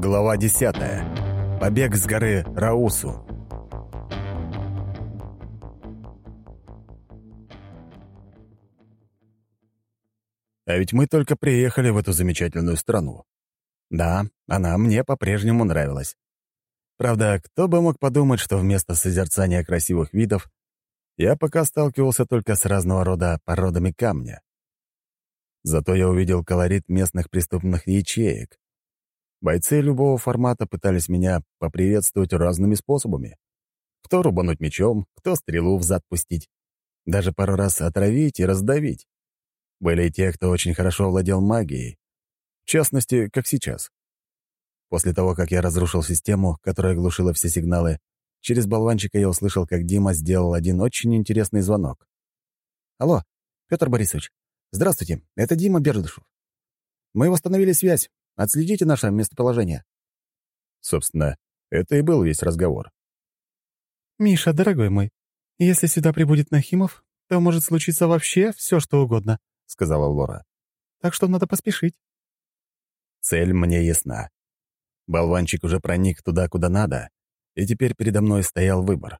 Глава 10. Побег с горы Раусу. А ведь мы только приехали в эту замечательную страну. Да, она мне по-прежнему нравилась. Правда, кто бы мог подумать, что вместо созерцания красивых видов я пока сталкивался только с разного рода породами камня. Зато я увидел колорит местных преступных ячеек. Бойцы любого формата пытались меня поприветствовать разными способами. Кто рубануть мечом, кто стрелу в зад пустить. Даже пару раз отравить и раздавить. Были и те, кто очень хорошо владел магией. В частности, как сейчас. После того, как я разрушил систему, которая глушила все сигналы, через болванчика я услышал, как Дима сделал один очень интересный звонок. «Алло, Петр Борисович. Здравствуйте, это Дима Бердышев. Мы восстановили связь. Отследите наше местоположение». Собственно, это и был весь разговор. «Миша, дорогой мой, если сюда прибудет Нахимов, то может случиться вообще все, что угодно», — сказала Лора. «Так что надо поспешить». Цель мне ясна. Болванчик уже проник туда, куда надо, и теперь передо мной стоял выбор.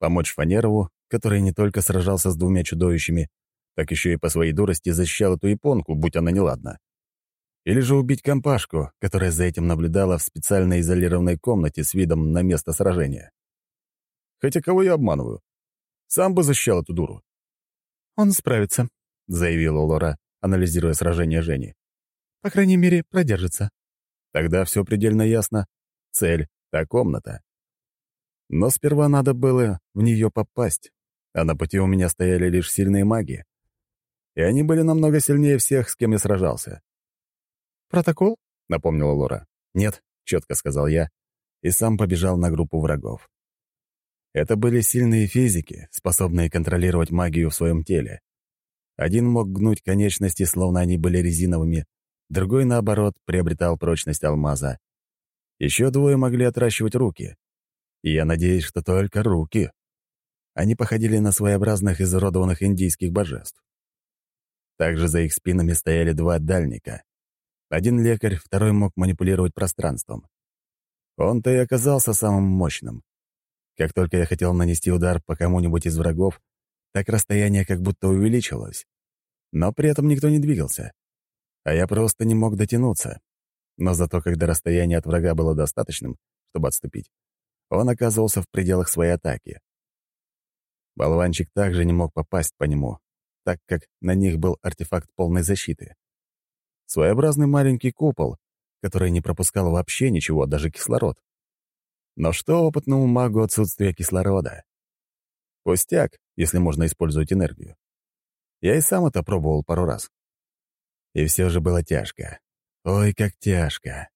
Помочь Фанерову, который не только сражался с двумя чудовищами, так еще и по своей дурости защищал эту японку, будь она неладна. Или же убить компашку, которая за этим наблюдала в специально изолированной комнате с видом на место сражения. Хотя кого я обманываю? Сам бы защищал эту дуру. «Он справится», — заявила Лора, анализируя сражение Жени. «По крайней мере, продержится». Тогда все предельно ясно. Цель — та комната. Но сперва надо было в нее попасть, а на пути у меня стояли лишь сильные маги. И они были намного сильнее всех, с кем я сражался. «Протокол?» — напомнила Лора. «Нет», — четко сказал я, и сам побежал на группу врагов. Это были сильные физики, способные контролировать магию в своем теле. Один мог гнуть конечности, словно они были резиновыми, другой, наоборот, приобретал прочность алмаза. Еще двое могли отращивать руки. И я надеюсь, что только руки. Они походили на своеобразных изуродованных индийских божеств. Также за их спинами стояли два дальника. Один лекарь, второй мог манипулировать пространством. Он-то и оказался самым мощным. Как только я хотел нанести удар по кому-нибудь из врагов, так расстояние как будто увеличилось. Но при этом никто не двигался. А я просто не мог дотянуться. Но зато, когда расстояние от врага было достаточным, чтобы отступить, он оказывался в пределах своей атаки. Болванчик также не мог попасть по нему, так как на них был артефакт полной защиты. Своеобразный маленький купол, который не пропускал вообще ничего, даже кислород. Но что опытному магу отсутствие кислорода? Пустяк, если можно использовать энергию. Я и сам это пробовал пару раз. И все же было тяжко. Ой, как тяжко.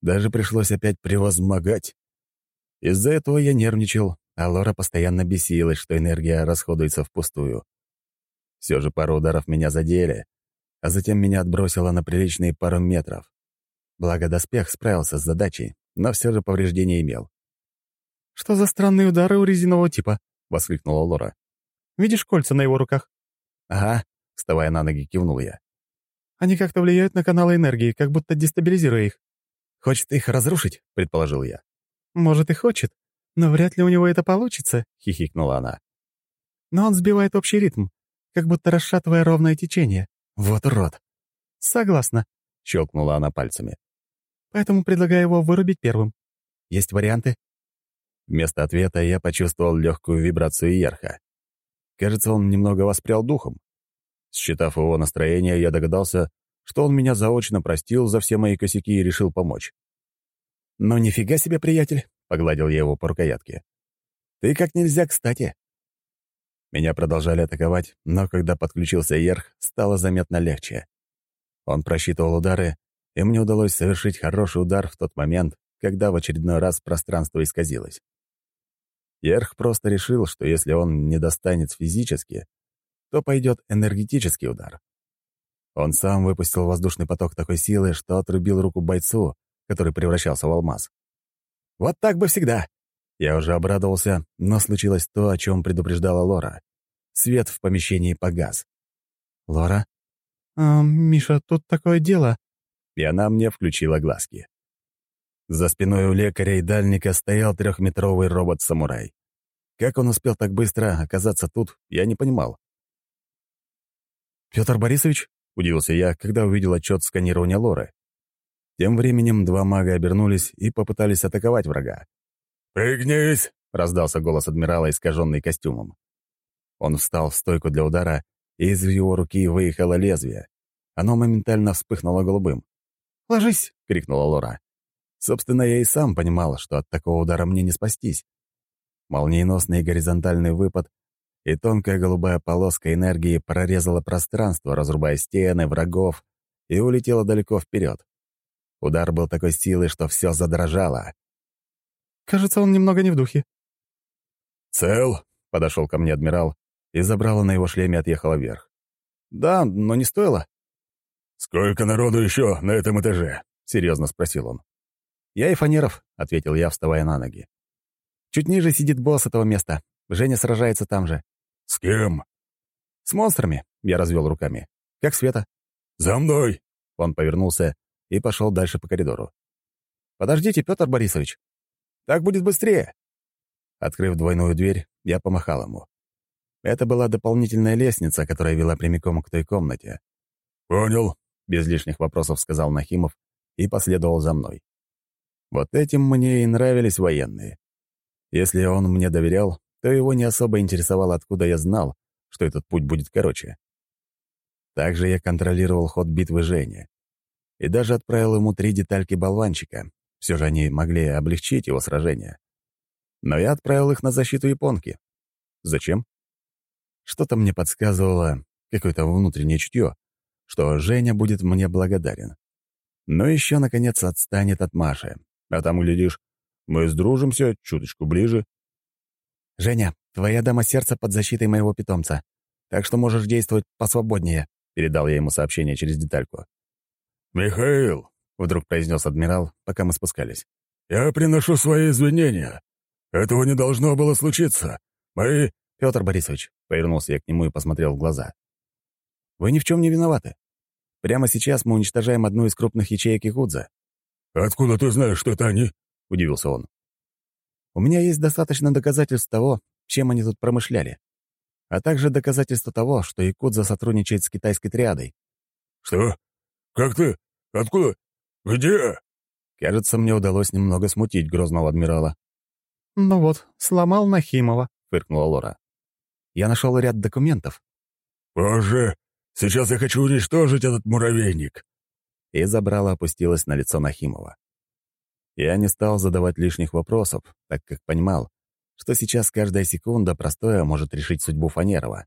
Даже пришлось опять превозмогать. Из-за этого я нервничал, а Лора постоянно бесилась, что энергия расходуется впустую. Все же пару ударов меня задели, а затем меня отбросило на приличные пару метров. Благо, доспех справился с задачей, но все же повреждения имел. «Что за странные удары у резинового типа?» — воскликнула Лора. «Видишь кольца на его руках?» «Ага», — вставая на ноги, кивнул я. «Они как-то влияют на каналы энергии, как будто дестабилизируя их». «Хочет их разрушить?» — предположил я. «Может, и хочет, но вряд ли у него это получится», — хихикнула она. «Но он сбивает общий ритм, как будто расшатывая ровное течение. «Вот урод!» «Согласна», — щелкнула она пальцами. «Поэтому предлагаю его вырубить первым». «Есть варианты?» Вместо ответа я почувствовал легкую вибрацию Ерха. Кажется, он немного воспрял духом. Считав его настроение, я догадался, что он меня заочно простил за все мои косяки и решил помочь. «Ну, нифига себе, приятель!» — погладил я его по рукоятке. «Ты как нельзя кстати!» Меня продолжали атаковать, но когда подключился Ерх, стало заметно легче. Он просчитывал удары, и мне удалось совершить хороший удар в тот момент, когда в очередной раз пространство исказилось. Ерх просто решил, что если он не достанет физически, то пойдет энергетический удар. Он сам выпустил воздушный поток такой силы, что отрубил руку бойцу, который превращался в алмаз. «Вот так бы всегда!» Я уже обрадовался, но случилось то, о чем предупреждала Лора. Свет в помещении погас. За спиной у лекаря и дальника стоял трехметровый робот-самурай. Как он успел так быстро оказаться тут, я не понимал. «Петр Борисович?» — удивился я, когда увидел отчет сканирования Лоры. Тем временем два мага обернулись и попытались атаковать врага. «Пригнись!» — раздался голос адмирала, искаженный костюмом. Он встал в стойку для удара, и из его руки выехало лезвие. Оно моментально вспыхнуло голубым. «Ложись!» — крикнула Лора. Собственно, я и сам понимал, что от такого удара мне не спастись. Молниеносный горизонтальный выпад и тонкая голубая полоска энергии прорезала пространство, разрубая стены, врагов, и улетела далеко вперед. Удар был такой силы, что все задрожало. «Кажется, он немного не в духе». «Цел?» — подошел ко мне адмирал, и забрала на его шлеме отъехала вверх. «Да, но не стоило». «Сколько народу еще на этом этаже?» — серьезно спросил он. «Я и Фанеров», — ответил я, вставая на ноги. «Чуть ниже сидит босс этого места. Женя сражается там же». «С кем?» «С монстрами», — я развел руками. «Как Света». «За мной!» — он повернулся и пошел дальше по коридору. «Подождите, Петр Борисович. Так будет быстрее». Открыв двойную дверь, я помахал ему. Это была дополнительная лестница, которая вела прямиком к той комнате. «Понял», — без лишних вопросов сказал Нахимов и последовал за мной. Вот этим мне и нравились военные. Если он мне доверял, то его не особо интересовало, откуда я знал, что этот путь будет короче. Также я контролировал ход битвы Жени. И даже отправил ему три детальки болванчика. Все же они могли облегчить его сражение. Но я отправил их на защиту японки. Зачем? Что-то мне подсказывало, какое-то внутреннее чутье, что Женя будет мне благодарен. Но еще, наконец, отстанет от Маши, а там, глядишь, мы сдружимся чуточку ближе. «Женя, твоя дама сердца под защитой моего питомца, так что можешь действовать посвободнее», — передал я ему сообщение через детальку. «Михаил», — вдруг произнес адмирал, пока мы спускались, — «я приношу свои извинения. Этого не должно было случиться. Мои...» «Петр Борисович», — повернулся я к нему и посмотрел в глаза. «Вы ни в чем не виноваты. Прямо сейчас мы уничтожаем одну из крупных ячеек Якудза. «Откуда ты знаешь, что это они?» — удивился он. «У меня есть достаточно доказательств того, чем они тут промышляли, а также доказательства того, что Якудза сотрудничает с китайской триадой». «Что? Как ты? Откуда? Где?» Кажется, мне удалось немного смутить грозного адмирала. «Ну вот, сломал Нахимова», — фыркнула Лора. «Я нашел ряд документов». «Боже, сейчас я хочу уничтожить этот муравейник и забрала опустилась на лицо Нахимова. Я не стал задавать лишних вопросов, так как понимал, что сейчас каждая секунда простое может решить судьбу Фанерова.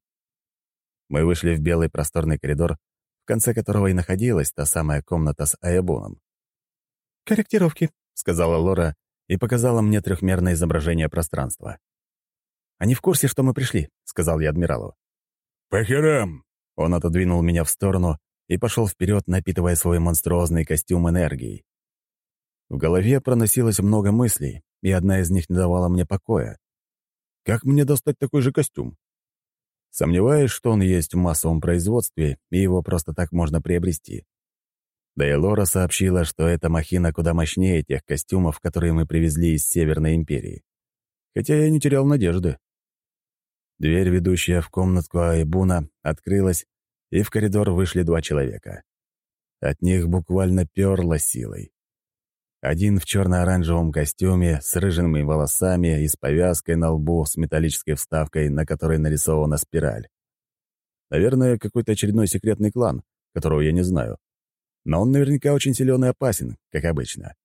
Мы вышли в белый просторный коридор, в конце которого и находилась та самая комната с Аябуном. «Корректировки», — сказала Лора и показала мне трехмерное изображение пространства. «Они в курсе, что мы пришли», — сказал я адмиралу. «По херам!» Он отодвинул меня в сторону и пошел вперед, напитывая свой монструозный костюм энергией. В голове проносилось много мыслей, и одна из них не давала мне покоя. Как мне достать такой же костюм? Сомневаюсь, что он есть в массовом производстве, и его просто так можно приобрести. Да и Лора сообщила, что эта махина куда мощнее тех костюмов, которые мы привезли из Северной Империи. Хотя я не терял надежды. Дверь, ведущая в комнатку Айбуна, открылась, и в коридор вышли два человека. От них буквально перло силой. Один в черно-оранжевом костюме с рыжими волосами и с повязкой на лбу с металлической вставкой, на которой нарисована спираль. Наверное, какой-то очередной секретный клан, которого я не знаю. Но он наверняка очень силен и опасен, как обычно.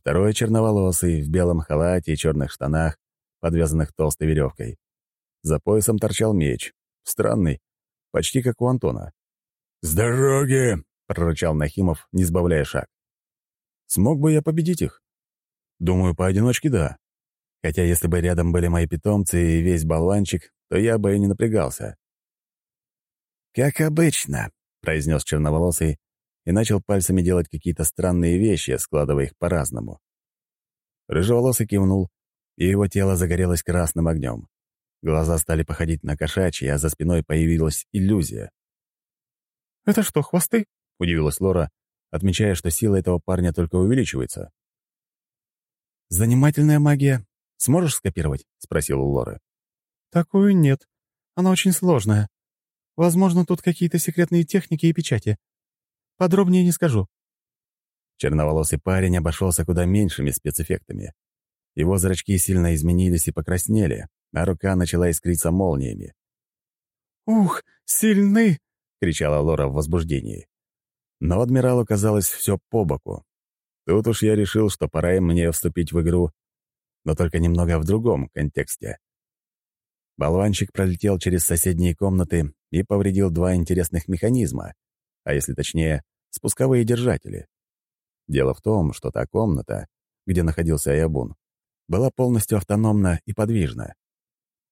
Второй черноволосый, в белом халате и черных штанах, подвязанных толстой веревкой. За поясом торчал меч. Странный, почти как у Антона. «С дороги!» — прорычал Нахимов, не сбавляя шаг. «Смог бы я победить их?» «Думаю, поодиночке да. Хотя если бы рядом были мои питомцы и весь болванчик, то я бы и не напрягался». «Как обычно», — произнес черноволосый и начал пальцами делать какие-то странные вещи, складывая их по-разному. Рыжеволосый кивнул, и его тело загорелось красным огнем. Глаза стали походить на кошачьи, а за спиной появилась иллюзия. «Это что, хвосты?» — удивилась Лора, отмечая, что сила этого парня только увеличивается. «Занимательная магия. Сможешь скопировать?» — спросил у Лоры. «Такую нет. Она очень сложная. Возможно, тут какие-то секретные техники и печати. Подробнее не скажу». Черноволосый парень обошелся куда меньшими спецэффектами. Его зрачки сильно изменились и покраснели, а рука начала искриться молниями. «Ух, сильны!» — кричала Лора в возбуждении. Но адмиралу казалось все по боку. Тут уж я решил, что пора им мне вступить в игру, но только немного в другом контексте. Болванчик пролетел через соседние комнаты и повредил два интересных механизма, а если точнее, спусковые держатели. Дело в том, что та комната, где находился Аябун, была полностью автономна и подвижна.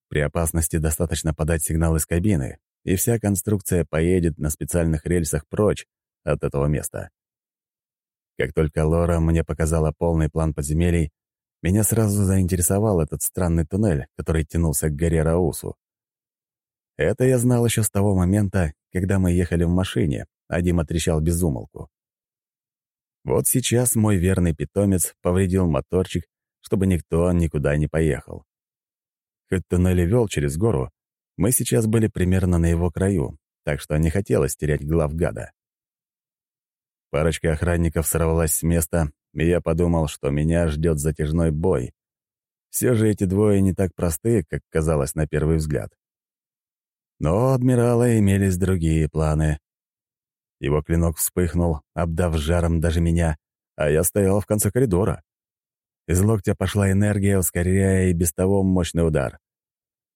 При опасности достаточно подать сигнал из кабины, и вся конструкция поедет на специальных рельсах прочь от этого места. Как только Лора мне показала полный план подземелий, меня сразу заинтересовал этот странный туннель, который тянулся к горе Раусу. Это я знал еще с того момента, когда мы ехали в машине, а Дима трещал без. Вот сейчас мой верный питомец повредил моторчик, чтобы никто никуда не поехал. Хоть туннель вел через гору, мы сейчас были примерно на его краю, так что не хотелось терять глав гада. Парочка охранников сорвалась с места, и я подумал, что меня ждет затяжной бой. Все же эти двое не так просты, как казалось на первый взгляд. Но у адмирала имелись другие планы. Его клинок вспыхнул, обдав жаром даже меня, а я стоял в конце коридора. Из локтя пошла энергия, ускоряя и без того мощный удар.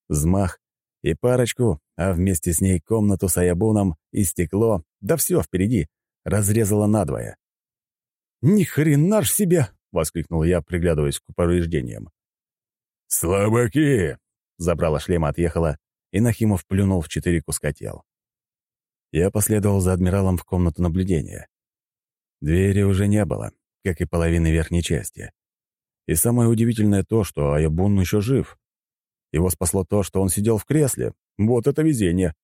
Взмах и парочку, а вместе с ней комнату с аябуном и стекло, да все впереди, разрезало надвое. «Ни хрена ж себе!» — воскликнул я, приглядываясь к повреждениям. «Слабаки!» — забрала шлем отъехала, и Нахимов плюнул в четыре куска тел. Я последовал за адмиралом в комнату наблюдения. Двери уже не было, как и половины верхней части. И самое удивительное то, что Аябун еще жив. Его спасло то, что он сидел в кресле. Вот это везение.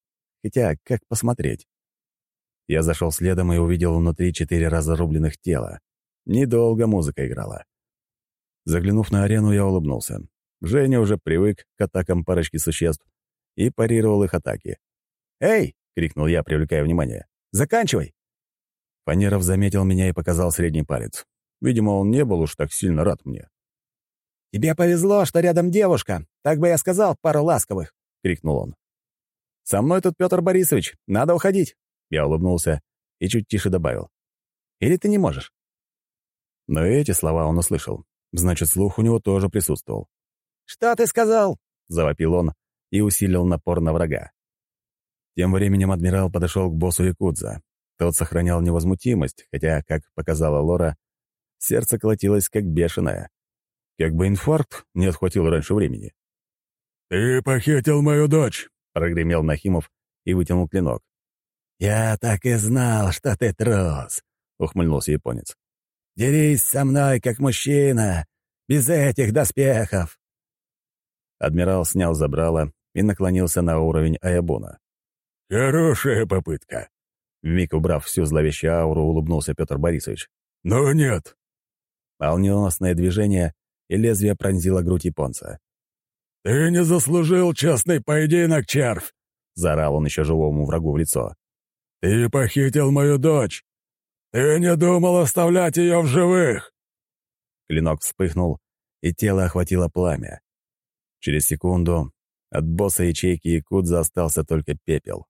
Хотя, как посмотреть? Я зашел следом и увидел внутри четыре разрубленных тела. Недолго музыка играла. Заглянув на арену, я улыбнулся. Женя уже привык к атакам парочки существ и парировал их атаки. «Эй!» Крикнул я, привлекая внимание. «Заканчивай!» Фанеров заметил меня и показал средний палец. Видимо, он не был уж так сильно рад мне. «Тебе повезло, что рядом девушка. Так бы я сказал пару ласковых», — крикнул он. «Со мной тут Петр Борисович. Надо уходить». Я улыбнулся и чуть тише добавил. «Или ты не можешь?» Но эти слова он услышал. Значит, слух у него тоже присутствовал. «Что ты сказал?» — завопил он и усилил напор на врага. Тем временем адмирал подошел к боссу Якудза. Тот сохранял невозмутимость, хотя, как показала Лора, сердце колотилось как бешеное. Как бы инфаркт не отхватил раньше времени. «Ты похитил мою дочь!» — прогремел Нахимов и вытянул клинок. «Я так и знал, что ты трус!» — ухмыльнулся японец. «Дерись со мной, как мужчина, без этих доспехов!» Адмирал снял забрало и наклонился на уровень Аябуна. «Хорошая попытка!» Вмиг убрав всю зловещую ауру, улыбнулся Петр Борисович. «Но нет!» Молниеносное движение, и лезвие пронзило грудь японца. «Ты не заслужил честный поединок, червь!» — заорал он еще живому врагу в лицо. «Ты похитил мою дочь! Ты не думал оставлять ее в живых!» Клинок вспыхнул, и тело охватило пламя. Через секунду от босса ячейки Якудза остался только пепел.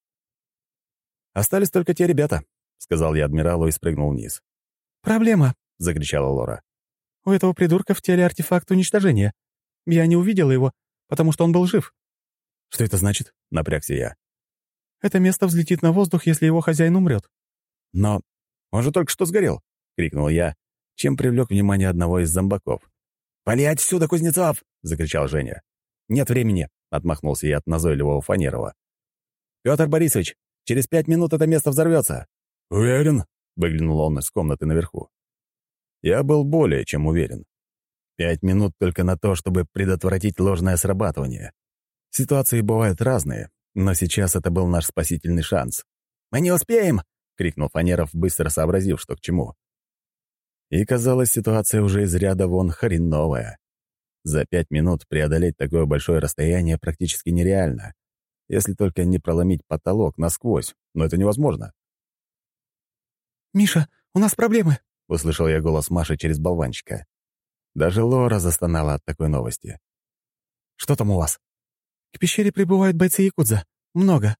«Остались только те ребята», — сказал я адмиралу и спрыгнул вниз. «Проблема», — закричала Лора. «У этого придурка в теле артефакт уничтожения. Я не увидела его, потому что он был жив». «Что это значит?» — напрягся я. «Это место взлетит на воздух, если его хозяин умрет». «Но он же только что сгорел!» — крикнул я, чем привлек внимание одного из зомбаков. «Вали отсюда, Кузнецов!» — закричал Женя. «Нет времени!» — отмахнулся я от назойливого Фанерова. «Петр Борисович, Через пять минут это место взорвется». «Уверен?» — выглянул он из комнаты наверху. Я был более чем уверен. Пять минут только на то, чтобы предотвратить ложное срабатывание. Ситуации бывают разные, но сейчас это был наш спасительный шанс. «Мы не успеем!» — крикнул Фанеров, быстро сообразив, что к чему. И казалось, ситуация уже из ряда вон хреновая. За пять минут преодолеть такое большое расстояние практически нереально, если только не проломить потолок насквозь, но это невозможно. «Миша, у нас проблемы!» — услышал я голос Маши через болванчика. Даже Лора застонала от такой новости. «Что там у вас?» «К пещере прибывают бойцы Якудза. Много.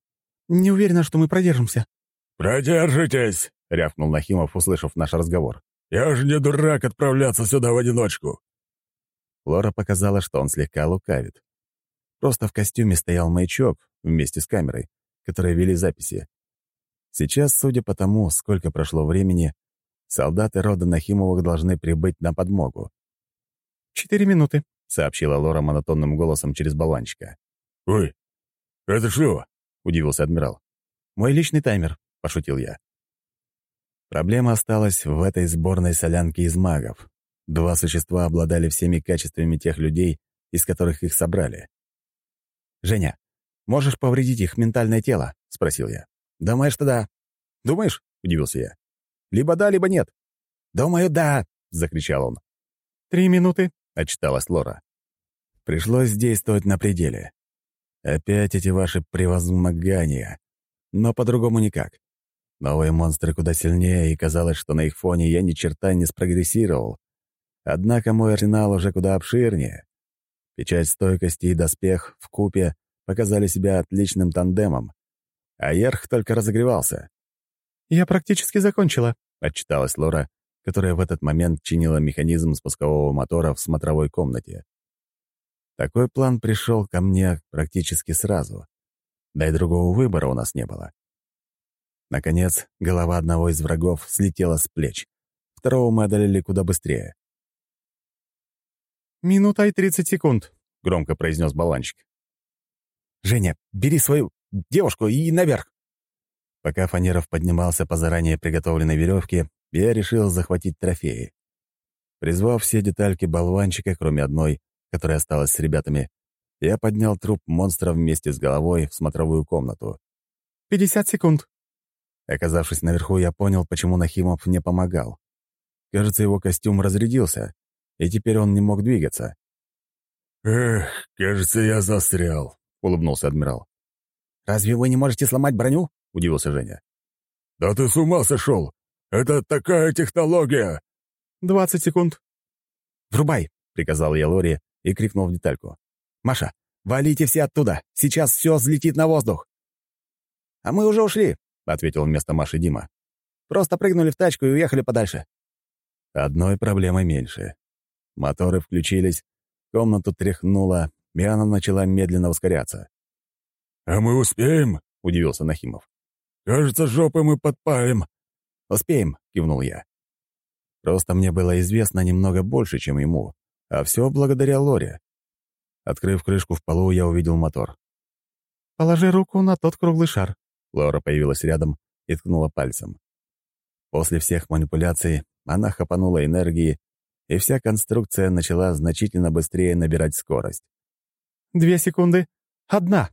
Не уверена, что мы продержимся». «Продержитесь!» — рявкнул Нахимов, услышав наш разговор. «Я же не дурак отправляться сюда в одиночку!» Лора показала, что он слегка лукавит. Просто в костюме стоял маячок вместе с камерой, которые вели записи. Сейчас, судя по тому, сколько прошло времени, солдаты рода Нахимовых должны прибыть на подмогу. «Четыре минуты», — сообщила Лора монотонным голосом через болванчика. «Ой, это что?» — удивился адмирал. «Мой личный таймер», — пошутил я. Проблема осталась в этой сборной солянке из магов. Два существа обладали всеми качествами тех людей, из которых их собрали. «Женя, можешь повредить их ментальное тело?» — спросил я. «Думаешь, что да?» «Думаешь?» — удивился я. «Либо да, либо нет». «Думаю, да!» — закричал он. «Три минуты», — отчиталась Лора. Пришлось действовать на пределе. Опять эти ваши превозмогания. Но по-другому никак. Новые монстры куда сильнее, и казалось, что на их фоне я ни черта не спрогрессировал. Однако мой арсенал уже куда обширнее. Печать стойкости и доспех в купе показали себя отличным тандемом, а Ерх только разогревался. «Я практически закончила», — отчиталась Лора, которая в этот момент чинила механизм спускового мотора в смотровой комнате. Такой план пришел ко мне практически сразу. Да и другого выбора у нас не было. Наконец, голова одного из врагов слетела с плеч. Второго мы одолели куда быстрее. «Минута и тридцать секунд», — громко произнес баланчик. «Женя, бери свою девушку и наверх!» Пока Фанеров поднимался по заранее приготовленной веревке, я решил захватить трофеи. Призвав все детальки болванчика, кроме одной, которая осталась с ребятами, я поднял труп монстра вместе с головой в смотровую комнату. «Пятьдесят секунд». Оказавшись наверху, я понял, почему Нахимов не помогал. Кажется, его костюм разрядился, и теперь он не мог двигаться. «Эх, кажется, я застрял», — улыбнулся адмирал. «Разве вы не можете сломать броню?» — удивился Женя. «Да ты с ума сошел! Это такая технология!» «Двадцать секунд». «Врубай!» — приказал я Лори, и крикнул в детальку. «Маша, валите все оттуда! Сейчас все взлетит на воздух!» «А мы уже ушли», — ответил вместо Маши Дима. «Просто прыгнули в тачку и уехали подальше». Одной проблемой меньше. Моторы включились, комнату тряхнуло, и она начала медленно ускоряться. «А мы успеем?» — удивился Нахимов. «Кажется, жопы мы подпалим». «Успеем», — кивнул я. Просто мне было известно немного больше, чем ему. А все благодаря Лоре. Открыв крышку в полу, я увидел мотор. «Положи руку на тот круглый шар». Лора появилась рядом и ткнула пальцем. После всех манипуляций она хапанула энергии, и вся конструкция начала значительно быстрее набирать скорость. «Две секунды. Одна!»